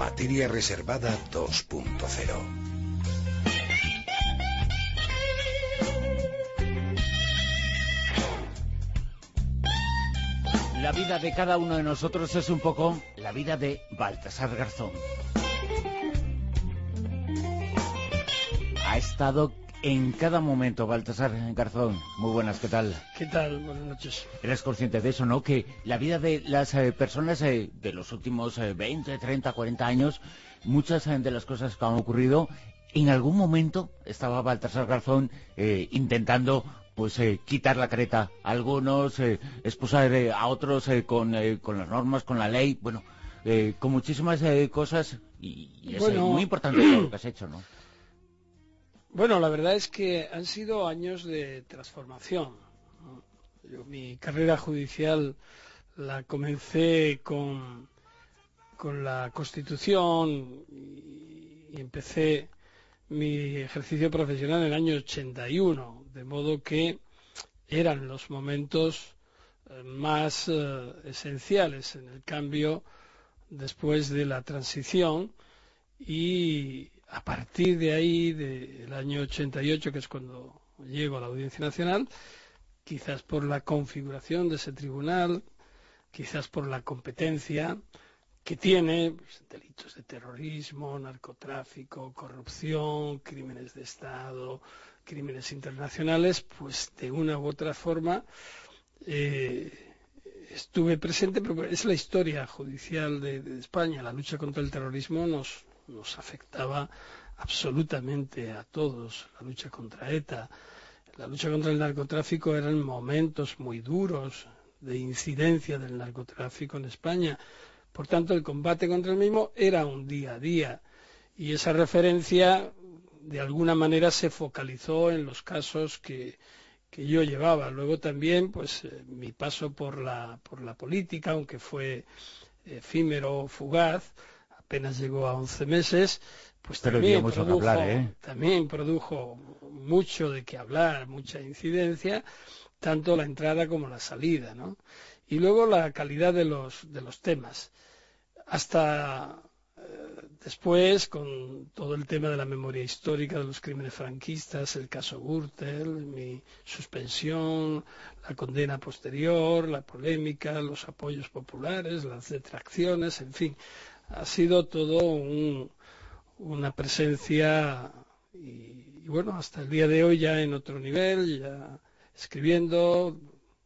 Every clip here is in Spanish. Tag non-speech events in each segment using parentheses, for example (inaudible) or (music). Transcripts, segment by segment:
Materia Reservada 2.0. La vida de cada uno de nosotros es un poco la vida de Baltasar Garzón. Ha estado en cada momento, Baltasar Garzón. Muy buenas, ¿qué tal? ¿Qué tal? Buenas noches. Eres consciente de eso, ¿no? Que la vida de las eh, personas eh, de los últimos 20, 30, 40 años, muchas eh, de las cosas que han ocurrido, en algún momento estaba Baltasar Garzón intentando pues quitar la careta a algunos, expulsar a otros con, con, las normas, con la ley, bueno, con muchísimas cosas y, es muy importante todo lo que has hecho, ¿no? Bueno, la verdad es que han sido años de transformación. mi carrera judicial la comencé con, con la Constitución y, empecé mi ejercicio profesional en el año 81, de modo que eran los momentos eh, más eh, esenciales en el cambio después de la transición y a partir de ahí, del año 88, que es cuando llego a la Audiencia Nacional, quizás por la configuración de ese tribunal, quizás por la competencia que tiene, pues, delitos de terrorismo, narcotráfico, corrupción, crímenes de Estado, crímenes internacionales, pues de una u otra forma eh, estuve presente, pero es la historia judicial de España. La lucha contra el terrorismo nos, nos afectaba absolutamente a todos, la lucha contra ETA, la lucha contra el narcotráfico eran momentos muy duros de incidencia del narcotráfico en España. Por tanto, el combate contra el mismo era un día a día y esa referencia de alguna manera se focalizó en los casos que, yo llevaba. Luego también, pues, eh, mi paso por la, por la política, aunque fue efímero, fugaz, apenas llegó a 11 meses, pues también, produjo, ¿eh? también produjo mucho de qué hablar, mucha incidencia, tanto la entrada como la salida, ¿no? Y luego la calidad de los, de los temas. Hasta eh, después, con todo el tema de la memoria histórica de los crímenes franquistas, el caso Gürtel, mi suspensión, la condena posterior, la polémica, los apoyos populares, las detracciones, en fin, ha sido todo una presencia y, bueno, hasta el día de hoy ya en otro nivel, ya escribiendo,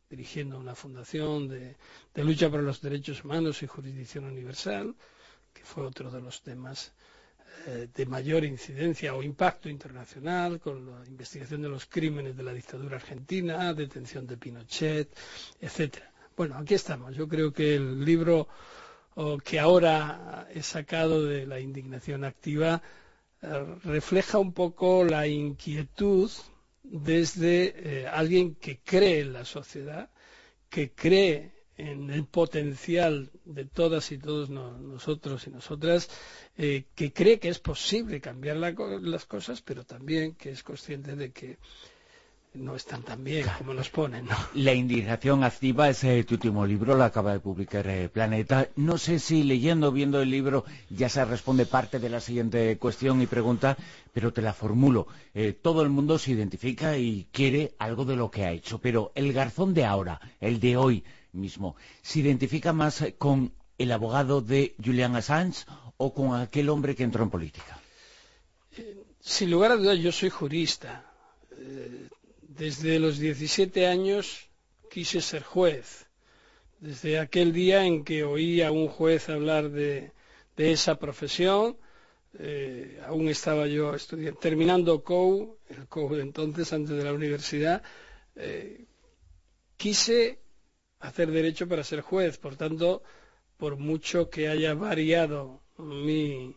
dirigiendo una fundación de, lucha por los derechos humanos y jurisdicción universal, que fue otro de los temas eh, de mayor incidencia o impacto internacional, con la investigación de los crímenes de la dictadura argentina, detención de Pinochet, etcétera. Bueno, aquí estamos. Yo creo que el libro o que ahora he sacado de la indignación activa, eh, refleja un poco la inquietud desde eh, alguien que cree en la sociedad, que cree en el potencial de todas y todos nosotros y nosotras, eh, que cree que es posible cambiar las cosas, pero también que es consciente de que no están tan bien como nos ponen. La indignación activa es eh, tu último libro, lo acaba de publicar eh, Planeta. No sé si leyendo, viendo el libro, ya se responde parte de la siguiente cuestión y pregunta, pero te la formulo. Eh, todo el mundo se identifica y quiere algo de lo que ha hecho, pero el garzón de ahora, el de hoy mismo, ¿se identifica más con el abogado de Julian Assange o con aquel hombre que entró en política? sin lugar a dudas, yo soy jurista desde los 17 años quise ser juez. Desde aquel día en que oí a un juez hablar de, esa profesión, eh, aún estaba yo estudiando, terminando COU, el COU de entonces, antes de la universidad, eh, quise hacer derecho para ser juez. Por tanto, por mucho que haya variado mi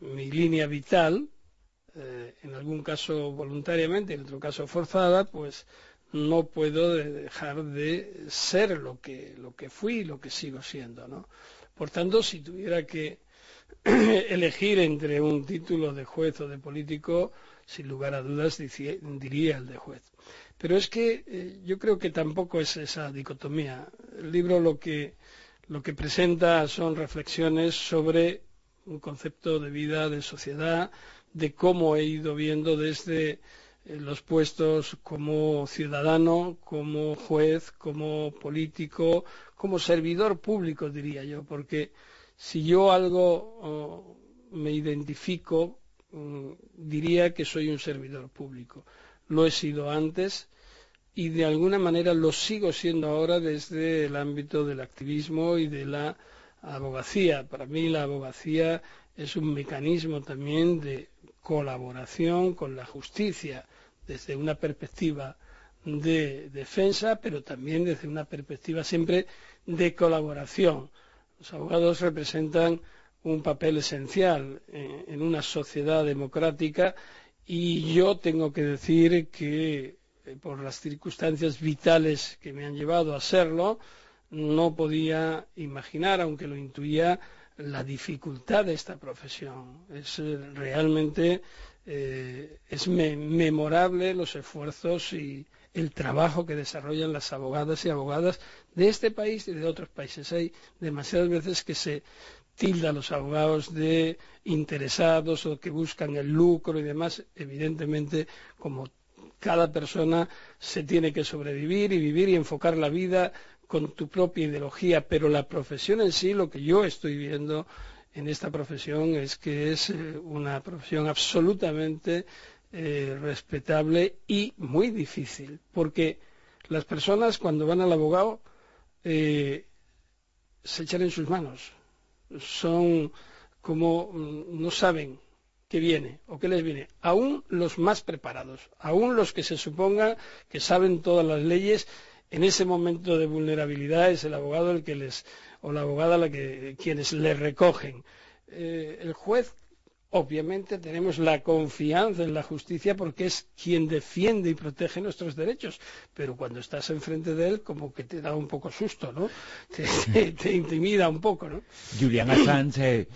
línea vital, eh, en algún caso voluntariamente, en otro caso forzada, pues no puedo dejar de ser lo que, lo que fui y lo que sigo siendo. ¿no? Por tanto, si tuviera que (clears throat) elegir entre un título de juez o de político, sin lugar a dudas diría el de juez. Pero es que eh, yo creo que tampoco es esa dicotomía. El libro lo que, lo que presenta son reflexiones sobre un concepto de vida, de sociedad, de cómo he ido viendo desde eh, los puestos como ciudadano, como juez, como político, como servidor público, diría yo, porque si yo algo oh, me identifico, mm, diría que soy un servidor público. Lo he sido antes y de alguna manera lo sigo siendo ahora desde el ámbito del activismo y de la abogacía. Para mí la abogacía es un mecanismo también de colaboración con la justicia desde una perspectiva de defensa, pero también desde una perspectiva siempre de colaboración. Los abogados representan un papel esencial en una sociedad democrática y yo tengo que decir que eh, por las circunstancias vitales que me han llevado a serlo, no podía imaginar, aunque lo intuía, la dificultad de esta profesión. Es eh, realmente eh, es memorable los esfuerzos y el trabajo que desarrollan las abogadas y abogadas de este país y de otros países. Hay demasiadas veces que se tilda a los abogados de interesados o que buscan el lucro y demás. Evidentemente, como cada persona se tiene que sobrevivir y vivir y enfocar la vida con tu propia ideología, pero la profesión en sí, lo que yo estoy viendo en esta profesión es que es eh, una profesión absolutamente eh, respetable y muy difícil, porque las personas cuando van al abogado eh, se echan en sus manos, son como mm, no saben qué viene o qué les viene, aún los más preparados, aún los que se suponga que saben todas las leyes en ese momento de vulnerabilidad es el abogado el que les o la abogada la que quienes le recogen. Eh, el juez obviamente tenemos la confianza en la justicia porque es quien defiende y protege nuestros derechos, pero cuando estás enfrente de él como que te da un poco susto, ¿no? (laughs) Te, intimida un poco, ¿no? Julian Assange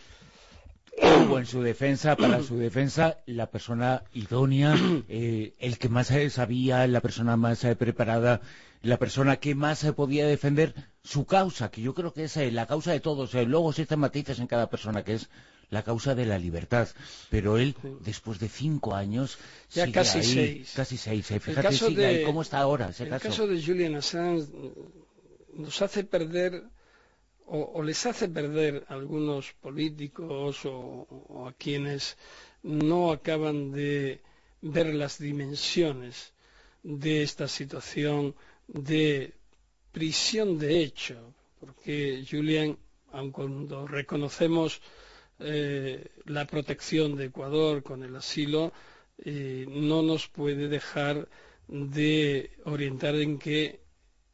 tuvo en su defensa, para su defensa, la persona idónea, eh, el que más sabía, la persona más eh, preparada la persona que más se podía defender su causa, que yo creo que es eh, la causa de todos. Eh, luego existen matices en cada persona, que es la causa de la libertad. Pero él, después de cinco años, ya casi seis. Casi seis. Eh, fíjate, sigue ahí. ¿Cómo está ahora el caso? de Julian Assange nos hace perder o, les hace perder a algunos políticos o a quienes no acaban de ver las dimensiones de esta situación de prisión de hecho, porque Julian, aun cuando reconocemos eh, la protección de Ecuador con el asilo, eh, no nos puede dejar de orientar en que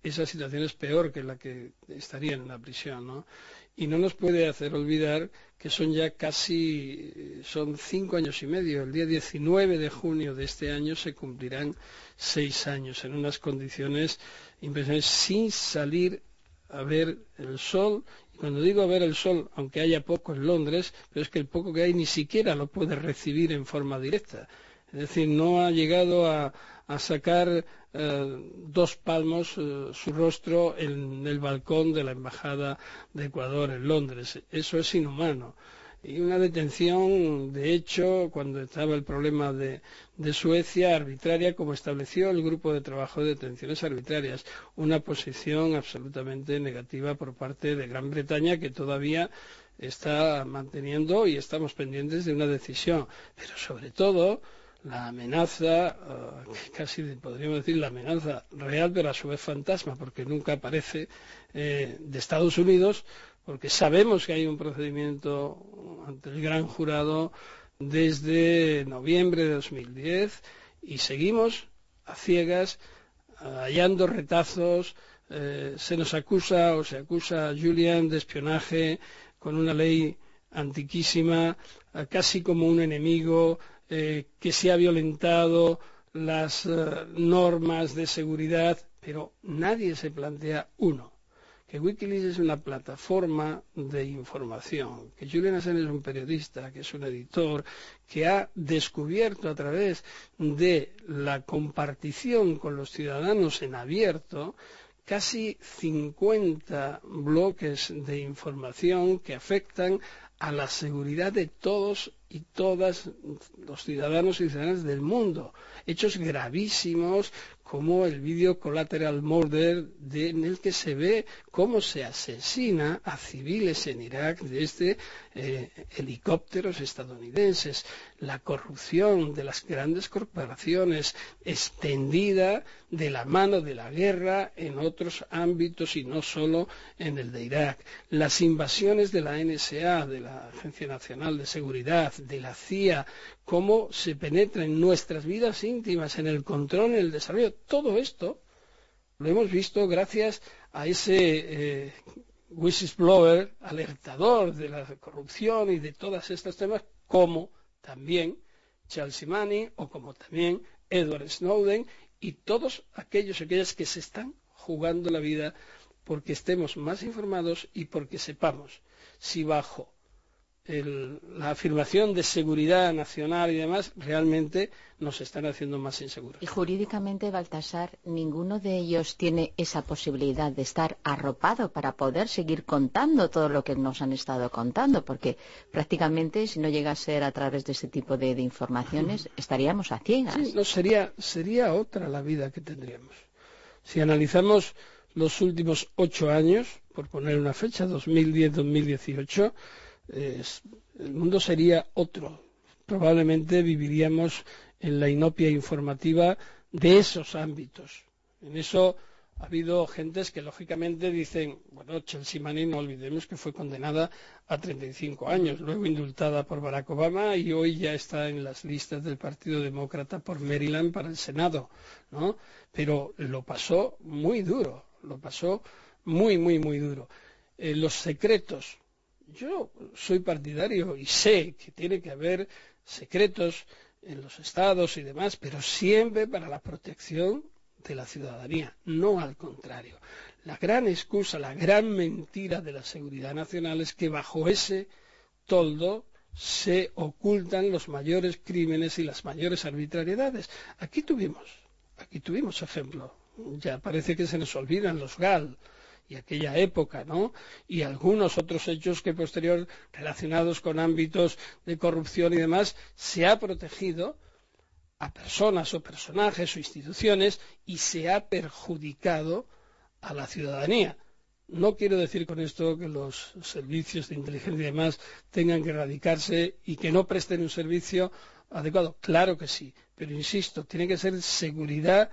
esa situación es peor que la que estaría en la prisión, ¿no? Y no nos puede hacer olvidar que son ya casi, son cinco años y medio. El día 19 de junio de este año se cumplirán seis años en unas condiciones impresionantes sin salir a ver el sol. Y cuando digo a ver el sol, aunque haya poco en Londres, pero es que el poco que hay ni siquiera lo puede recibir en forma directa. Es decir, no ha llegado a, sacar eh, dos palmos eh, su rostro en el balcón de la Embajada de Ecuador en Londres. Eso es inhumano y una detención, de hecho, cuando estaba el problema de, Suecia, arbitraria, como estableció el Grupo de Trabajo de Detenciones Arbitrarias, una posición absolutamente negativa por parte de Gran Bretaña que todavía está manteniendo y estamos pendientes de una decisión. Pero sobre todo, la amenaza, eh, casi podríamos decir la amenaza real, pero a su vez fantasma, porque nunca aparece, eh, de Estados Unidos, porque sabemos que hay un procedimiento ante el gran jurado desde noviembre de 2010 y seguimos a ciegas hallando retazos. Eh, se nos acusa o se acusa a Julian de espionaje con una ley antiquísima, casi como un enemigo eh, que se ha violentado las eh, normas de seguridad, pero nadie se plantea uno. Que Wikileaks es una plataforma de información, que Julian Assange es un periodista, que es un editor, que ha descubierto a través de la compartición con los ciudadanos en abierto casi 50 bloques de información que afectan a la seguridad de todos y todas los ciudadanos y ciudadanas del mundo. Hechos gravísimos como el vídeo Collateral Murder en el que se ve cómo se asesina a civiles en Irak desde eh, helicópteros estadounidenses, la corrupción de las grandes corporaciones extendida de la mano de la guerra en otros ámbitos y no solo en el de Irak, las invasiones de la NSA, de la Agencia Nacional de Seguridad, de la CIA, cómo se penetra en nuestras vidas íntimas, en el control, en el desarrollo. Todo esto lo hemos visto gracias a ese eh, whistleblower, alertador de la corrupción y de todos estos temas, como también Charles Manning o como también Edward Snowden y todos aquellos y aquellas que se están jugando la vida porque estemos más informados y porque sepamos si bajo la afirmación de seguridad nacional y demás realmente nos están haciendo más inseguros. Y jurídicamente, Baltasar, ninguno de ellos tiene esa posibilidad de estar arropado para poder seguir contando todo lo que nos han estado contando, porque prácticamente si no llega a ser a través de ese tipo de, informaciones, estaríamos a ciegas. Sí, no, sería, sería otra la vida que tendríamos. Si analizamos los últimos ocho años, por poner una fecha, 2010-2018, el mundo sería otro. Probablemente viviríamos en la inopia informativa de esos ámbitos. En eso ha habido gentes que lógicamente dicen, bueno, Chelsea Manning no olvidemos que fue condenada a 35 años, luego indultada por Barack Obama y hoy ya está en las listas del Partido Demócrata por Maryland para el Senado, ¿no? Pero lo pasó muy duro, lo pasó muy, muy, muy duro. Eh, los secretos yo soy partidario y sé que tiene que haber secretos en los estados y demás, pero siempre para la protección de la ciudadanía, no al contrario. La gran excusa, la gran mentira de la seguridad nacional es que bajo ese toldo se ocultan los mayores crímenes y las mayores arbitrariedades. Aquí tuvimos, aquí tuvimos ejemplo. Ya parece que se nos olvidan los GAL, y aquella época, ¿no? Y algunos otros hechos que posterior relacionados con ámbitos de corrupción y demás, se ha protegido a personas o personajes o instituciones y se ha perjudicado a la ciudadanía. No quiero decir con esto que los servicios de inteligencia y demás tengan que erradicarse y que no presten un servicio adecuado. Claro que sí, pero insisto, tiene que ser seguridad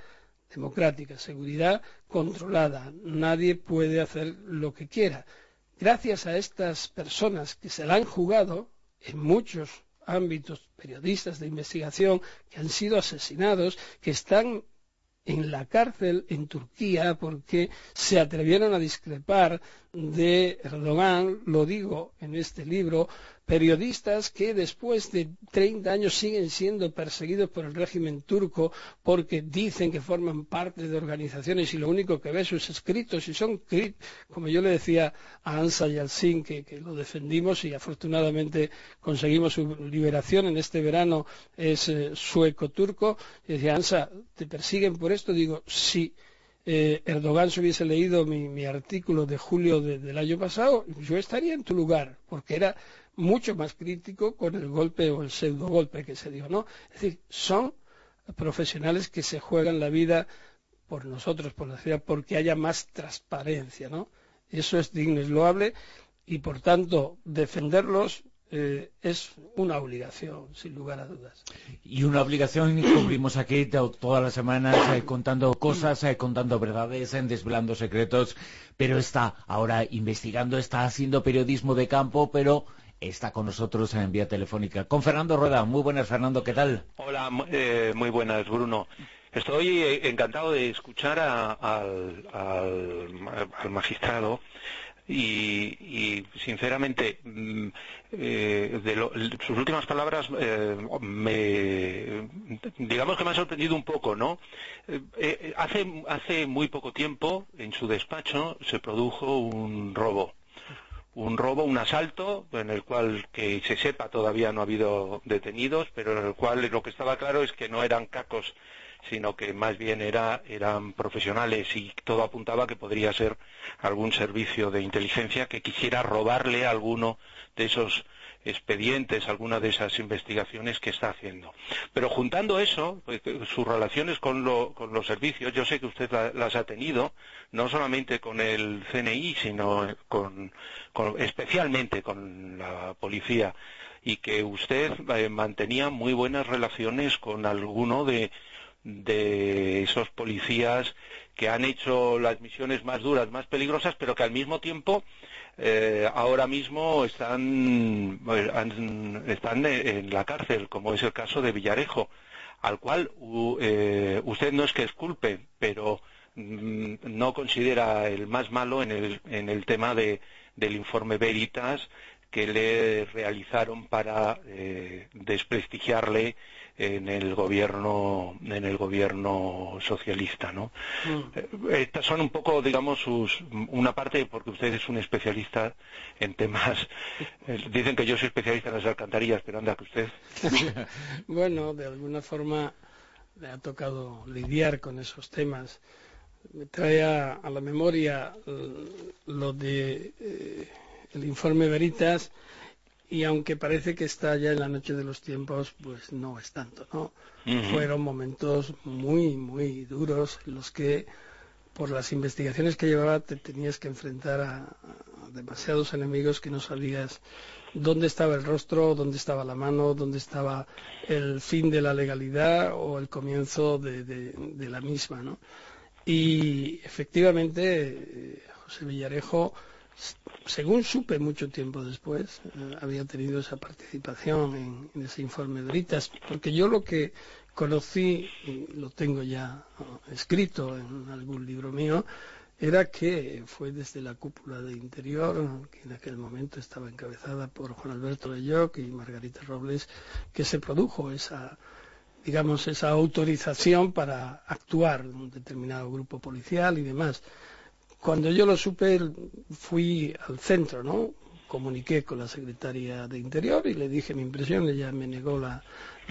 democrática, seguridad controlada. Nadie puede hacer lo que quiera. Gracias a estas personas que se la han jugado en muchos ámbitos, periodistas de investigación que han sido asesinados, que están en la cárcel en Turquía porque se atrevieron a discrepar de Erdogan, lo digo en este libro, periodistas que después de 30 años siguen siendo perseguidos por el régimen turco porque dicen que forman parte de organizaciones y lo único que ven sus escritos y son, como yo le decía a Ansa Yalcin, que, que lo defendimos y afortunadamente conseguimos su liberación en este verano, es eh, sueco-turco, y decía, Ansa, ¿te persiguen por esto? Digo, sí. Eh, Erdogan se hubiese leído mi, artículo de julio del año pasado, yo estaría en tu lugar, porque era mucho más crítico con el golpe o el pseudo golpe que se dio, ¿no? Es decir, son profesionales que se juegan la vida por nosotros, por la ciudad, porque haya más transparencia, ¿no? Eso es digno, es loable y por tanto defenderlos eh, es una obligación, sin lugar a dudas. Y una obligación, y cumplimos aquí todas las semanas eh, contando cosas, eh, contando verdades, desvelando secretos, pero está ahora investigando, está haciendo periodismo de campo, pero está con nosotros en vía telefónica. Con Fernando Rueda. Muy buenas, Fernando, ¿qué tal? Hola, eh, muy buenas, Bruno. Estoy eh, encantado de escuchar al, magistrado y, sinceramente mm, eh, de sus últimas palabras me digamos que me ha sorprendido un poco no hace hace muy poco tiempo en su despacho se produjo un robo un robo, un asalto, en el cual que se sepa todavía no ha habido detenidos, pero en el cual lo que estaba claro es que no eran cacos, sino que más bien era, eran profesionales y todo apuntaba que podría ser algún servicio de inteligencia que quisiera robarle a alguno de esos expedientes, alguna de esas investigaciones que está haciendo. Pero juntando eso, pues, sus relaciones con, los servicios, yo sé que usted las ha tenido, no solamente con el CNI, sino con, especialmente con la policía, y que usted eh, mantenía muy buenas relaciones con alguno de esos policías que han hecho las misiones más duras, más peligrosas, pero que al mismo tiempo eh, ahora mismo están, están en la cárcel, como es el caso de Villarejo, al cual eh, usted no es que esculpe, pero mm, no considera el más malo en el, en el tema de, del informe Veritas que le realizaron para eh, desprestigiarle en el gobierno en el gobierno socialista no mm. eh, estas son un poco digamos sus una parte porque usted es un especialista en temas (laughs) eh, dicen que yo soy especialista en las alcantarillas pero anda que usted. (laughs) Bueno de alguna forma le ha tocado lidiar con esos temas. Me trae a, la memoria lo de eh, el informe Veritas y aunque parece que está ya en la noche de los tiempos, pues no es tanto, ¿no? Fueron momentos muy, muy duros los que por las investigaciones que llevaba te tenías que enfrentar a, demasiados enemigos que no sabías dónde estaba el rostro, dónde estaba la mano, dónde estaba el fin de la legalidad o el comienzo de, de la misma, ¿no? Y efectivamente, eh, José Villarejo según supe mucho tiempo después, eh, había tenido esa participación en, ese informe de Britas, porque yo lo que conocí, y lo tengo ya escrito en algún libro mío, era que fue desde la cúpula de Interior, que en aquel momento estaba encabezada por Juan Alberto Belloc y Margarita Robles, que se produjo esa, digamos, esa autorización para actuar en un determinado grupo policial y demás. Cuando yo lo supe, fui al centro, ¿no? Comuniqué con la secretaria de Interior y le dije mi impresión, ella me negó la,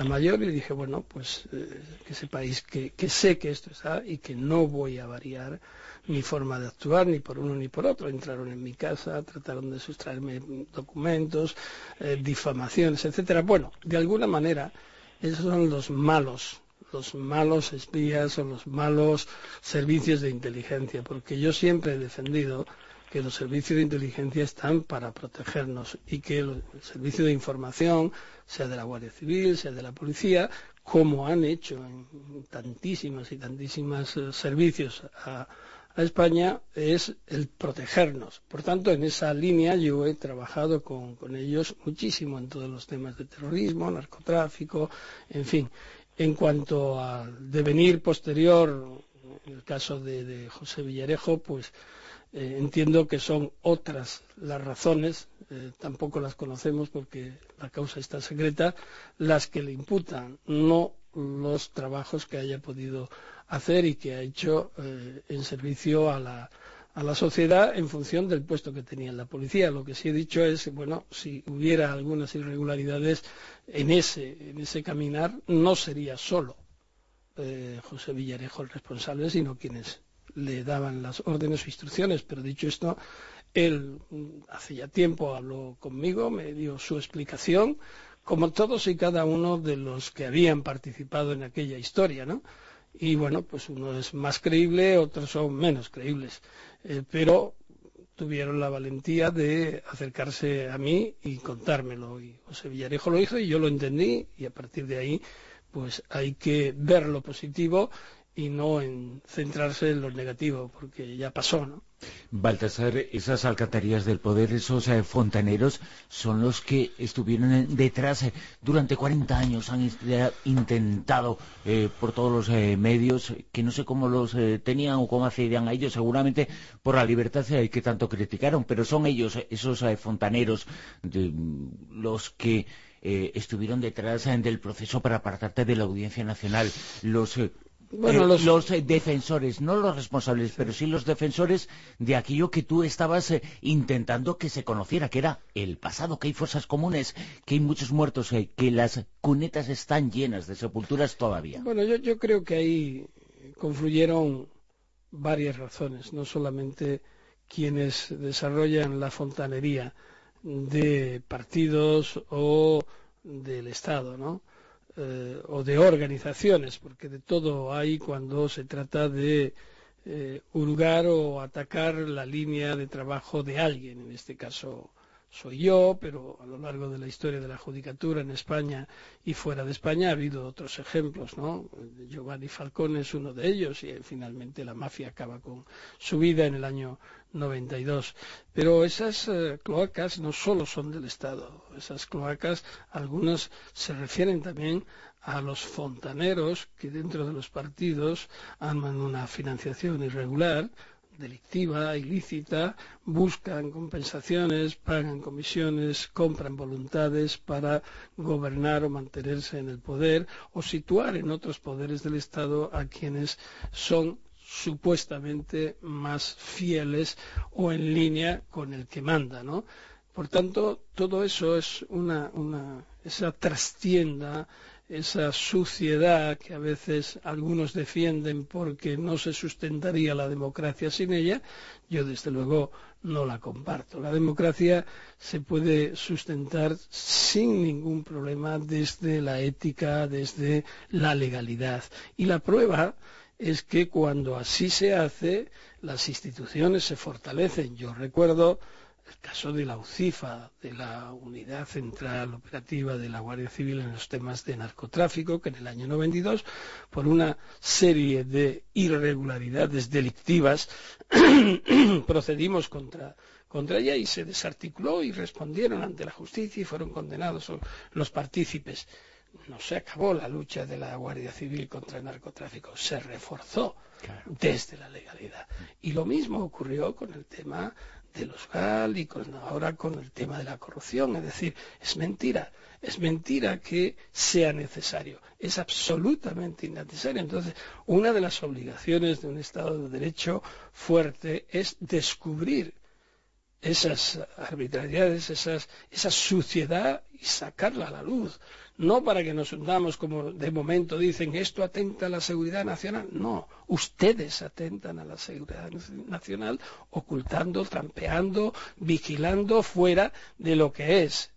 mayor y dije, bueno, pues eh, que sepáis que, sé que esto está y que no voy a variar mi forma de actuar ni por uno ni por otro. Entraron en mi casa, trataron de sustraerme documentos, eh, difamaciones, etcétera. Bueno, de alguna manera, esos son los malos los malos espías o los malos servicios de inteligencia, porque yo siempre he defendido que los servicios de inteligencia están para protegernos y que el servicio de información, sea de la Guardia Civil, sea de la policía, como han hecho en tantísimos y tantísimos eh, servicios a, España, es el protegernos. Por tanto, en esa línea yo he trabajado con ellos muchísimo en todos los temas de terrorismo, narcotráfico, en fin. En cuanto al devenir posterior, en el caso de, José Villarejo, pues eh, entiendo que son otras las razones, eh, tampoco las conocemos porque la causa está secreta, las que le imputan, no los trabajos que haya podido hacer y que ha hecho eh, en servicio a la, a la sociedad en función del puesto que tenía en la policía. Lo que sí he dicho es, bueno, si hubiera algunas irregularidades en ese, en ese caminar, no sería solo eh, José Villarejo el responsable, sino quienes le daban las órdenes o instrucciones. Pero dicho esto, él mm, hace ya tiempo habló conmigo, me dio su explicación, como todos y cada uno de los que habían participado en aquella historia, ¿no? Y bueno, pues uno es más creíble, otros son menos creíbles, eh, pero tuvieron la valentía de acercarse a mí y contármelo. Y José Villarejo lo hizo y yo lo entendí y a partir de ahí pues hay que ver lo positivo y no en centrarse en lo negativo, porque ya pasó, ¿no? Baltasar, esas alcantarillas del poder, esos eh, fontaneros, son los que estuvieron detrás eh, durante 40 años, han intentado eh, por todos los medios, que no sé cómo los tenían o cómo accedían a ellos, seguramente por la libertad que tanto criticaron, pero son ellos, esos fontaneros, los que estuvieron detrás del proceso para apartarte de la Audiencia Nacional, los bueno, eh, los... Eh, defensores, no los responsables, pero sí los defensores de aquello que tú estabas eh, intentando que se conociera, que era el pasado, que hay fosas comunes, que hay muchos muertos, que las cunetas están llenas de sepulturas todavía. Bueno, yo, yo creo que ahí confluyeron varias razones, no solamente quienes desarrollan la fontanería de partidos o del Estado, ¿no? Eh, o de organizaciones, porque de todo hay cuando se trata de eh, hurgar o atacar la línea de trabajo de alguien, en este caso soy yo, pero a lo largo de la historia de la judicatura en España y fuera de España ha habido otros ejemplos, ¿no? Giovanni Falcone es uno de ellos y finalmente la mafia acaba con su vida en el año 92. Pero esas eh, cloacas no solo son del Estado, esas cloacas, algunas se refieren también a los fontaneros que dentro de los partidos arman una financiación irregular delictiva, ilícita, buscan compensaciones, pagan comisiones, compran voluntades para gobernar o mantenerse en el poder o situar en otros poderes del Estado a quienes son supuestamente más fieles o en línea con el que manda, ¿no? Por tanto, todo eso es una, una esa trastienda esa suciedad que a veces algunos defienden porque no se sustentaría la democracia sin ella, yo desde luego no la comparto. La democracia se puede sustentar sin ningún problema desde la ética, desde la legalidad. Y la prueba es que cuando así se hace, las instituciones se fortalecen. Yo recuerdo el caso de la UCIFA, de la Unidad Central Operativa de la Guardia Civil en los temas de narcotráfico, que en el año 92, por una serie de irregularidades delictivas, (coughs) procedimos contra, contra ella y se desarticuló y respondieron ante la justicia y fueron condenados los partícipes. No se acabó la lucha de la Guardia Civil contra el narcotráfico, se reforzó desde la legalidad. Y lo mismo ocurrió con el tema de los GAL y ahora con el tema de la corrupción. Es decir, es mentira, es mentira que sea necesario, es absolutamente innecesario. Entonces, una de las obligaciones de un Estado de Derecho fuerte es descubrir esas arbitrariedades, esas, esa suciedad y sacarla a la luz no para que nos hundamos como de momento dicen esto atenta a la seguridad nacional, no, ustedes atentan a la seguridad nacional ocultando, trampeando, vigilando fuera de lo que es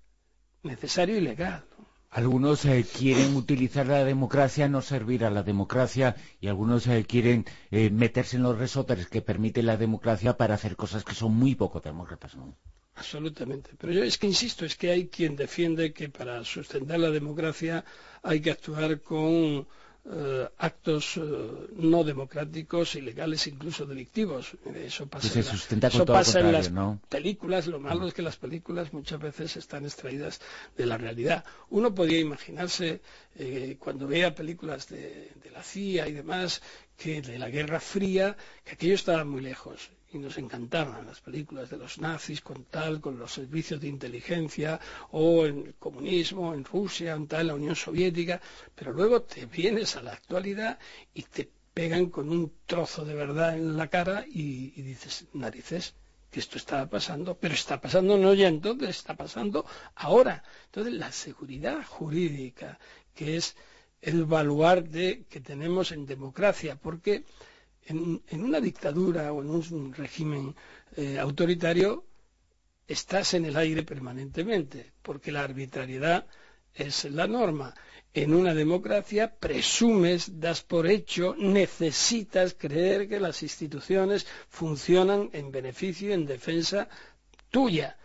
necesario y legal. Algunos eh, quieren utilizar la democracia, no servir a la democracia, y algunos eh, quieren eh, meterse en los resortes que permite la democracia para hacer cosas que son muy poco demócratas. Absolutamente. Pero yo es que insisto, es que hay quien defiende que para sustentar la democracia hay que actuar con eh, actos eh, no democráticos, ilegales, incluso delictivos. Eso pasa, en, las películas. Lo malo es que las películas muchas veces están extraídas de la realidad. Uno podía imaginarse, eh, cuando veía películas de, de la CIA y demás, que de la Guerra Fría, que aquello estaba muy lejos y nos encantaban las películas de los nazis con tal, con los servicios de inteligencia, o en el comunismo, en Rusia, en tal, la Unión Soviética, pero luego te vienes a la actualidad y te pegan con un trozo de verdad en la cara y, dices, narices, que esto estaba pasando, pero está pasando no ya entonces, está pasando ahora. Entonces, la seguridad jurídica, que es el baluarte que tenemos en democracia, porque en, una dictadura o en un régimen eh, autoritario estás en el aire permanentemente, porque la arbitrariedad es la norma. En una democracia presumes, das por hecho, necesitas creer que las instituciones funcionan en beneficio en defensa tuya.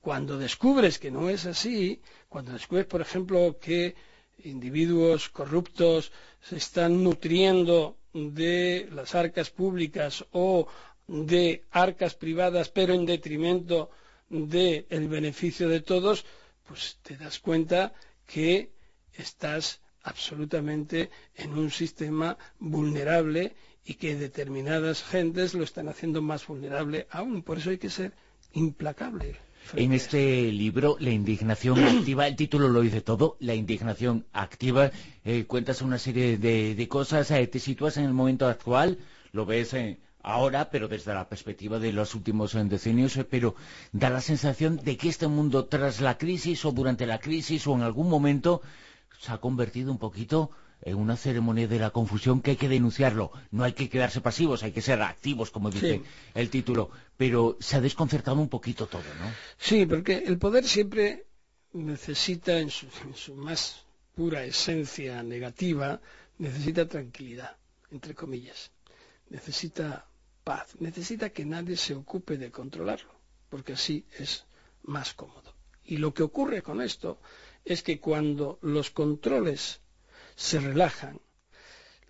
Cuando descubres que no es así, cuando descubres, por ejemplo, que individuos corruptos se están nutriendo de las arcas públicas o de arcas privadas, pero en detrimento del beneficio de todos, pues te das cuenta que estás absolutamente en un sistema vulnerable y que determinadas gentes lo están haciendo más vulnerable aún. Por eso hay que ser implacable. En este libro, La indignación activa, el título lo dice todo, La indignación activa, eh, cuentas una serie de, cosas, eh, te sitúas en el momento actual, lo ves eh, ahora, pero desde la perspectiva de los últimos decenios, pero da la sensación de que este mundo tras la crisis o durante la crisis o en algún momento se ha convertido un poquito en una ceremonia de la confusión que hay que denunciarlo. No hay que quedarse pasivos, hay que ser activos, como dice el título. Pero se ha desconcertado un poquito todo, ¿no? Sí, porque el poder siempre necesita, en su, en su más pura esencia negativa, necesita tranquilidad, entre comillas. Necesita paz. Necesita que nadie se ocupe de controlarlo, porque así es más cómodo. Y lo que ocurre con esto es que cuando los controles se relajan,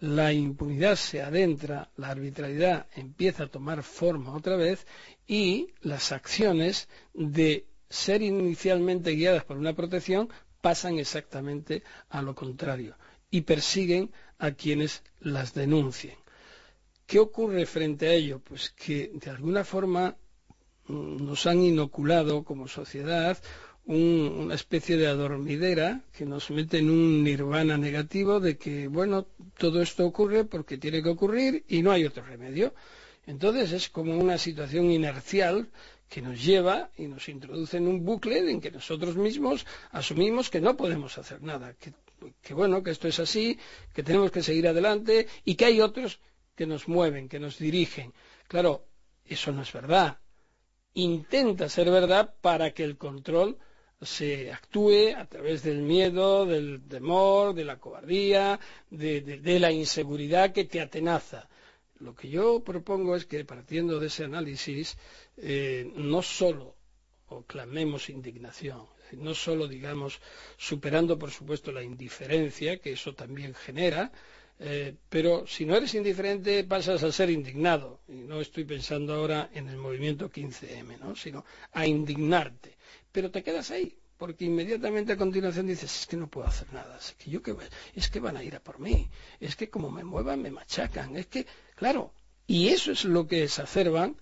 la impunidad se adentra, la arbitrariedad empieza a tomar forma otra vez y las acciones de ser inicialmente guiadas por una protección pasan exactamente a lo contrario y persiguen a quienes las denuncien. ¿Qué ocurre frente a ello? Pues que de alguna forma mm, nos han inoculado como sociedad una especie de adormidera que nos mete en un nirvana negativo de que, bueno, todo esto ocurre porque tiene que ocurrir y no hay otro remedio. Entonces es como una situación inercial que nos lleva y nos introduce en un bucle en que nosotros mismos asumimos que no podemos hacer nada, que, que bueno, que esto es así, que tenemos que seguir adelante y que hay otros que nos mueven, que nos dirigen. Claro, eso no es verdad. Intenta ser verdad para que el control se actúe a través del miedo, del temor, de la cobardía, de, la inseguridad que te atenaza. Lo que yo propongo es que, partiendo de ese análisis, eh, no solo clamemos indignación, no solo, digamos, superando, por supuesto, la indiferencia, que eso también genera, eh, pero si no eres indiferente pasas a ser indignado. Y no estoy pensando ahora en el movimiento 15M, ¿no? sino a indignarte pero te quedas ahí, porque inmediatamente a continuación dices, es que no puedo hacer nada, es que, yo que, es que van a ir a por mí, es que como me muevan me machacan, es que, claro, y eso es lo que exacerban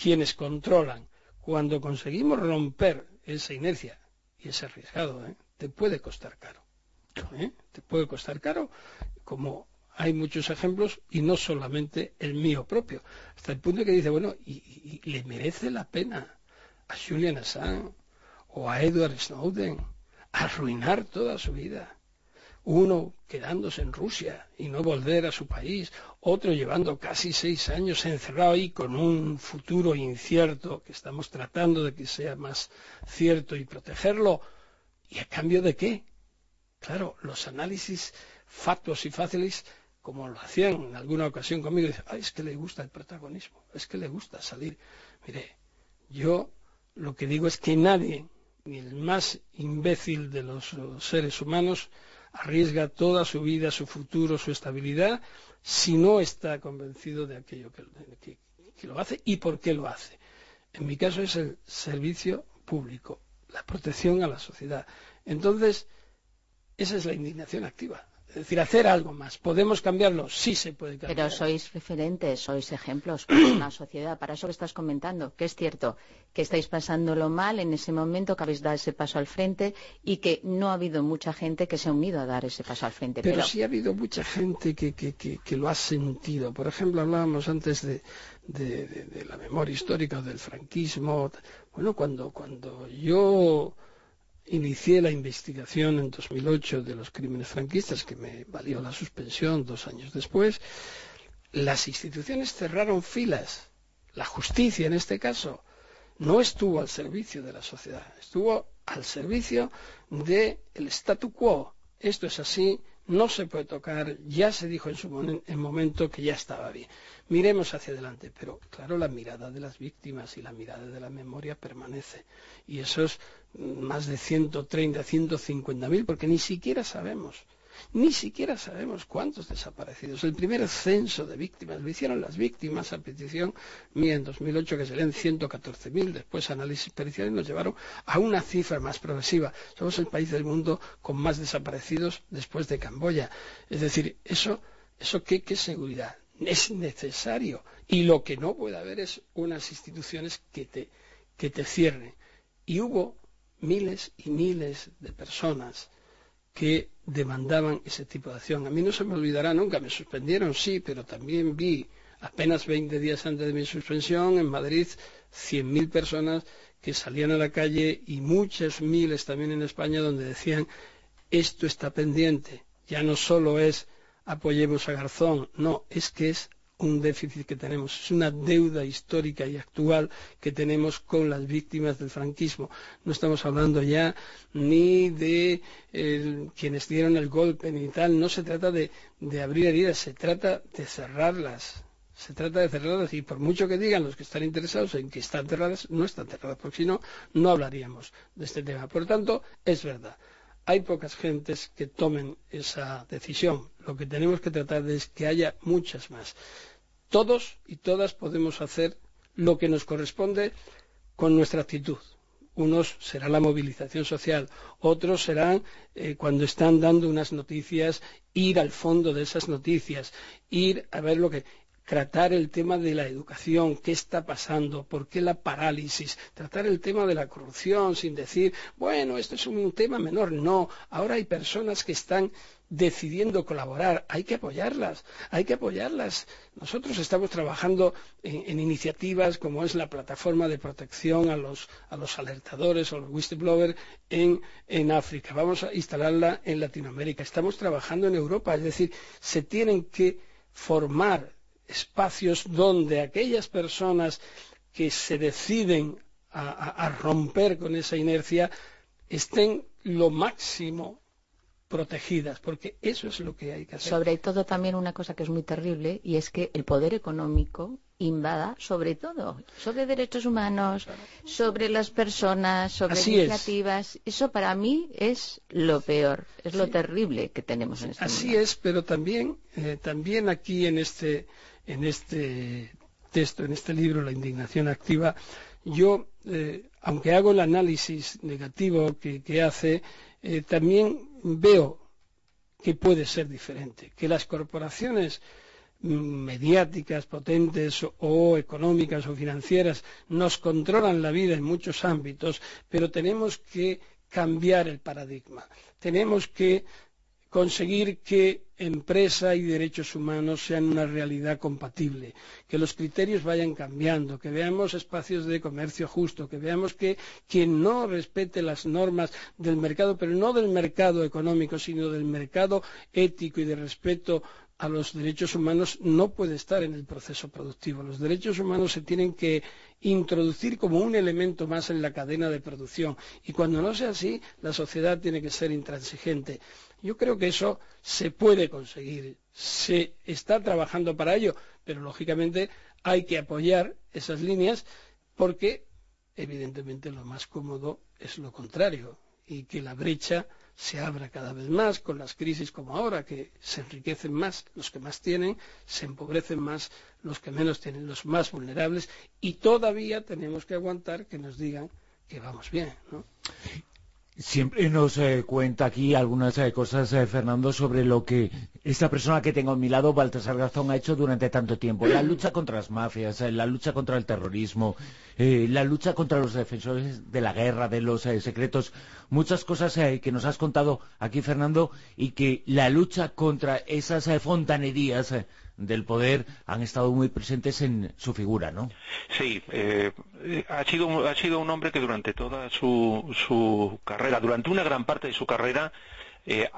quienes controlan. Cuando conseguimos romper esa inercia, y es arriesgado, ¿eh? te puede costar caro. ¿eh? Te puede costar caro, como hay muchos ejemplos, y no solamente el mío propio, hasta el punto que dice, bueno, y, y le merece la pena a Julian Assange o a Edward Snowden, arruinar toda su vida. Uno quedándose en Rusia y no volver a su país, otro llevando casi seis años encerrado ahí con un futuro incierto que estamos tratando de que sea más cierto y protegerlo. ¿Y a cambio de qué? Claro, los análisis factos y fáciles, como lo hacían en alguna ocasión conmigo, dicen, es que le gusta el protagonismo, es que le gusta salir. Mire, yo lo que digo es que nadie ni el más imbécil de los seres humanos arriesga toda su vida, su futuro, su estabilidad, si no está convencido de aquello que, lo hace y por qué lo hace. En mi caso es el servicio público, la protección a la sociedad. Entonces, esa es la indignación activa. Es decir, hacer algo más. ¿Podemos cambiarlo? Sí se puede cambiar. Pero sois referentes, sois ejemplos para (clears throat) una sociedad, para eso que estás comentando, que es cierto que estáis pasándolo mal en ese momento, que habéis dado ese paso al frente y que no ha habido mucha gente que se ha unido a dar ese paso al frente. Pero, sí ha habido mucha gente que, que, lo ha sentido. Por ejemplo, hablábamos antes de, de, la memoria histórica del franquismo. Bueno, cuando, cuando yo inicié la investigación en 2008 de los crímenes franquistas, que me valió la suspensión dos años después, las instituciones cerraron filas. La justicia, en este caso, no estuvo al servicio de la sociedad, estuvo al servicio del statu quo. Esto es así, no se puede tocar, ya se dijo en su momento que ya estaba bien. Miremos hacia adelante, pero claro, la mirada de las víctimas y la mirada de la memoria permanece. Y esos más de 130, 150 mil, porque ni siquiera sabemos, ni siquiera sabemos cuántos desaparecidos. El primer censo de víctimas lo hicieron las víctimas a petición mía en 2008, que serían 114 mil. Después análisis periciales nos llevaron a una cifra más progresiva. Somos el país del mundo con más desaparecidos después de Camboya. Es decir, eso, eso qué, qué seguridad. Es necesario. Y lo que no puede haber es unas instituciones que te, que te cierren Y hubo miles y miles de personas que demandaban ese tipo de acción. A mí no se me olvidará nunca, me suspendieron, sí, pero también vi apenas 20 días antes de mi suspensión en Madrid 100.000 personas que salían a la calle y muchas miles también en España donde decían esto está pendiente, ya no solo es apoyemos a Garzón, no, es que es un déficit que tenemos, es una deuda histórica y actual que tenemos con las víctimas del franquismo. No estamos hablando ya ni de quienes dieron el golpe ni tal, no se trata de, de abrir heridas, se trata de cerrarlas. Se trata de cerrarlas y por mucho que digan los que están interesados en que están cerradas, no están cerradas, porque si no, no hablaríamos de este tema. Por lo tanto, es verdad hay pocas gentes que tomen esa decisión. Lo que tenemos que tratar es que haya muchas más. Todos y todas podemos hacer lo que nos corresponde con nuestra actitud. Unos será la movilización social, otros serán eh, cuando están dando unas noticias, ir al fondo de esas noticias, ir a ver lo que tratar el tema de la educación, qué está pasando, por qué la parálisis, tratar el tema de la corrupción sin decir, bueno, esto es un tema menor. No, ahora hay personas que están decidiendo colaborar, hay que apoyarlas, hay que apoyarlas. Nosotros estamos trabajando en, iniciativas como es la plataforma de protección a los, a los alertadores o los whistleblowers en, en África. Vamos a instalarla en Latinoamérica. Estamos trabajando en Europa, es decir, se tienen que formar espacios donde aquellas personas que se deciden a, romper con esa inercia estén lo máximo protegidas, porque eso es lo que hay que hacer. Sobre todo también una cosa que es muy terrible y es que el poder económico invada sobre todo, sobre derechos humanos, sobre las personas, sobre iniciativas. Eso para mí es lo peor, es lo terrible que tenemos en este Así es, pero también, eh, también aquí en este en este texto, en este libro, La indignación activa, yo, eh, aunque hago el análisis negativo que, hace, eh, también veo que puede ser diferente, que las corporaciones mediáticas, potentes o económicas o financieras nos controlan la vida en muchos ámbitos, pero tenemos que cambiar el paradigma. Tenemos que conseguir que empresa y derechos humanos sean una realidad compatible, que los criterios vayan cambiando, que veamos espacios de comercio justo, que veamos que quien no respete las normas del mercado, pero no del mercado económico, sino del mercado ético y de respeto a los derechos humanos no puede estar en el proceso productivo. Los derechos humanos se tienen que introducir como un elemento más en la cadena de producción y cuando no sea así, la sociedad tiene que ser intransigente. Yo creo que eso se puede conseguir, se está trabajando para ello, pero lógicamente hay que apoyar esas líneas porque evidentemente lo más cómodo es lo contrario y que la brecha se abra cada vez más con las crisis como ahora, que se enriquecen más los que más tienen, se empobrecen más los que menos tienen, los más vulnerables, y todavía tenemos que aguantar que nos digan que vamos bien. Siempre nos eh, cuenta aquí algunas eh, cosas, eh, Fernando, sobre lo que esta persona que tengo a mi lado, Baltasar Garzón, ha hecho durante tanto tiempo. La lucha (clears throat) contra las mafias, la lucha contra el terrorismo, la lucha contra los defensores de la guerra, de los secretos. Muchas cosas que nos has contado aquí, Fernando, y que la lucha contra esas fontanerías del poder han estado muy presentes en su figura, ¿no? Sí, eh, ha, sido, ha sido un hombre que durante toda su, su carrera, durante una gran parte de su carrera, eh,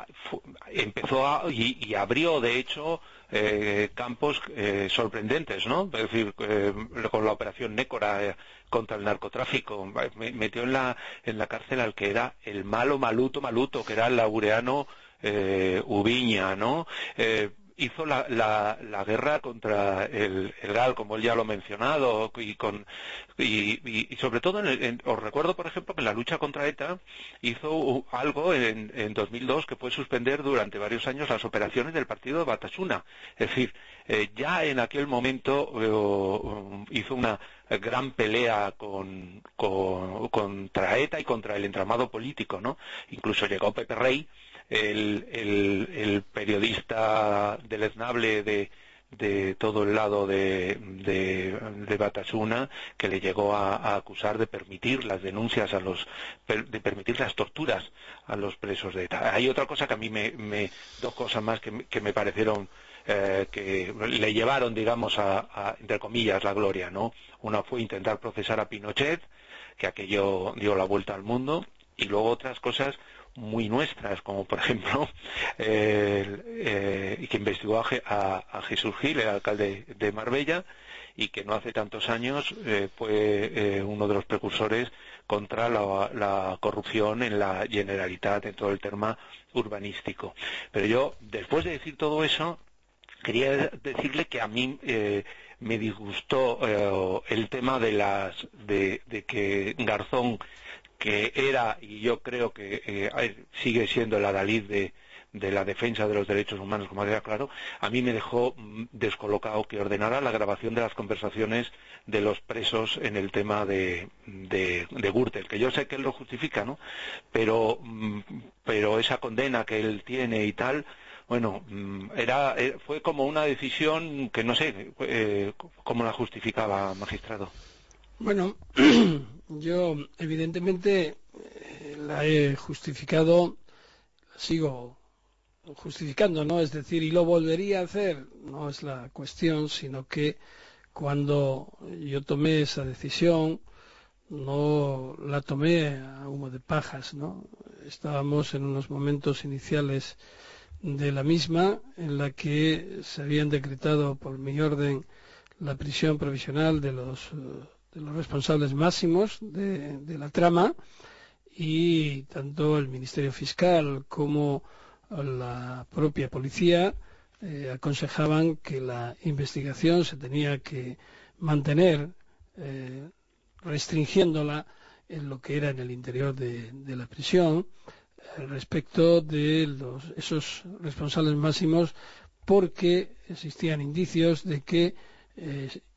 empezó y, abrió, de hecho, eh, campos sorprendentes, ¿no? Es decir, con la operación Nécora contra el narcotráfico, metió en la, en la cárcel al que era el malo maluto maluto, que era el laureano Ubiña, ¿no? Hizo la, la, guerra contra el, GAL, como él ya lo ha mencionado, y, con, y, y, sobre todo, en os recuerdo, por ejemplo, que en la lucha contra ETA hizo algo en, en 2002 que fue suspender durante varios años las operaciones del partido de Batasuna. Es decir, eh, ya en aquel momento eh, hizo una gran pelea con, con, contra ETA y contra el entramado político, ¿no? Incluso llegó Pepe Rey el, periodista deleznable de, de todo el lado de, de, Batasuna que le llegó a, acusar de permitir las denuncias a los de permitir las torturas a los presos de ETA. Hay otra cosa que a mí me, dos cosas más que, me parecieron eh, que le llevaron, digamos, a, entre comillas, la gloria, ¿no? Una fue intentar procesar a Pinochet, que aquello dio la vuelta al mundo, y luego otras cosas muy nuestras, como por ejemplo (laughs) eh, que investigó a, Jesús Gil, el alcalde de Marbella, y que no hace tantos años eh, fue eh, uno de los precursores contra la, corrupción en la Generalitat, en todo el tema urbanístico. Pero yo, después de decir todo eso, quería decirle que a mí me disgustó el tema de las de que Garzón que era, y yo creo que eh, sigue siendo el adalid de, la defensa de los derechos humanos, como queda claro, a mí me dejó mm, descolocado que ordenara la grabación de las conversaciones de los presos en el tema de, de, Gürtel, que yo sé que él lo justifica, ¿no? Pero, mm, pero esa condena que él tiene y tal, bueno, mm, era, eh, fue como una decisión que no sé eh, cómo la justificaba, magistrado. Bueno, (clears throat) yo evidentemente eh, la he justificado, sigo justificando, ¿no? Es decir, y lo volvería a hacer, no es la cuestión, sino que cuando yo tomé esa decisión, no la tomé a humo de pajas, ¿no? Estábamos en unos momentos iniciales de la misma en la que se habían decretado por mi orden la prisión provisional de los eh, los responsables máximos de, la trama y tanto el Ministerio Fiscal como la propia policía eh, aconsejaban que la investigación se tenía que mantener eh, restringiéndola en lo que era en el interior de, la prisión eh, respecto de los, esos responsables máximos porque existían indicios de que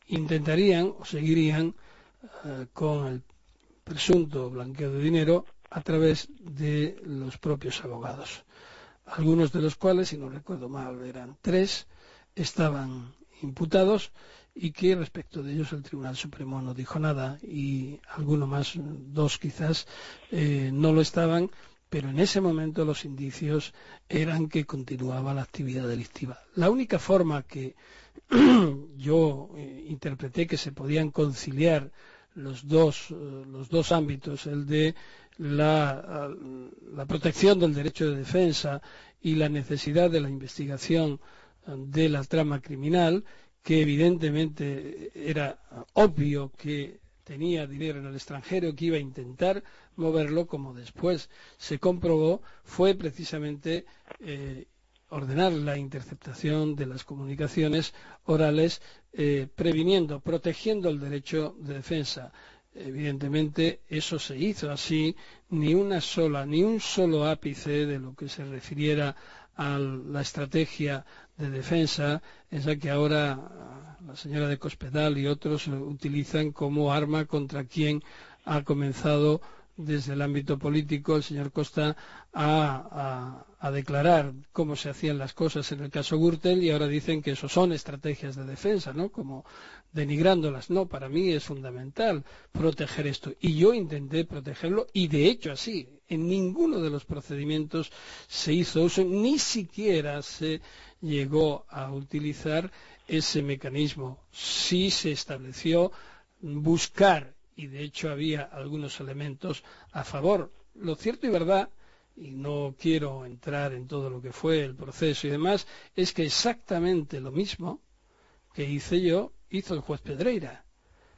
intentarían o seguirían eh, con el presunto blanqueo de dinero a través de los propios abogados. Algunos de los cuales, si no recuerdo mal, eran tres, estaban imputados y que respecto de ellos el Tribunal Supremo no dijo nada y alguno más, dos quizás, eh, no lo estaban, pero en ese momento los indicios eran que continuaba la actividad delictiva. La única forma que (clears throat) yo eh, interpreté que se podían conciliar los dos, eh, los dos ámbitos, el de la, la, protección del derecho de defensa y la necesidad de la investigación eh, de la trama criminal, que evidentemente era obvio que tenía dinero en el extranjero, que iba a intentar moverlo, como después se comprobó, fue precisamente ordenar la interceptación de las comunicaciones orales, eh, previniendo, protegiendo el derecho de defensa. Evidentemente, eso se hizo así, ni una sola, ni un solo ápice de lo que se refiriera a la estrategia de defensa, esa que ahora la señora de Cospedal y otros utilizan como arma contra quien ha comenzado desde el ámbito político el señor Costa a, declarar cómo se hacían las cosas en el caso Gürtel y ahora dicen que eso son estrategias de defensa, ¿no? Como denigrándolas. No, para mí es fundamental proteger esto. Y yo intenté protegerlo y de hecho así. En ninguno de los procedimientos se hizo uso, ni siquiera se llegó a utilizar ese mecanismo. Sí se estableció buscar y de hecho había algunos elementos a favor. Lo cierto y verdad, y no quiero entrar en todo lo que fue el proceso y demás, es que exactamente lo mismo que hice yo, hizo el juez Pedreira.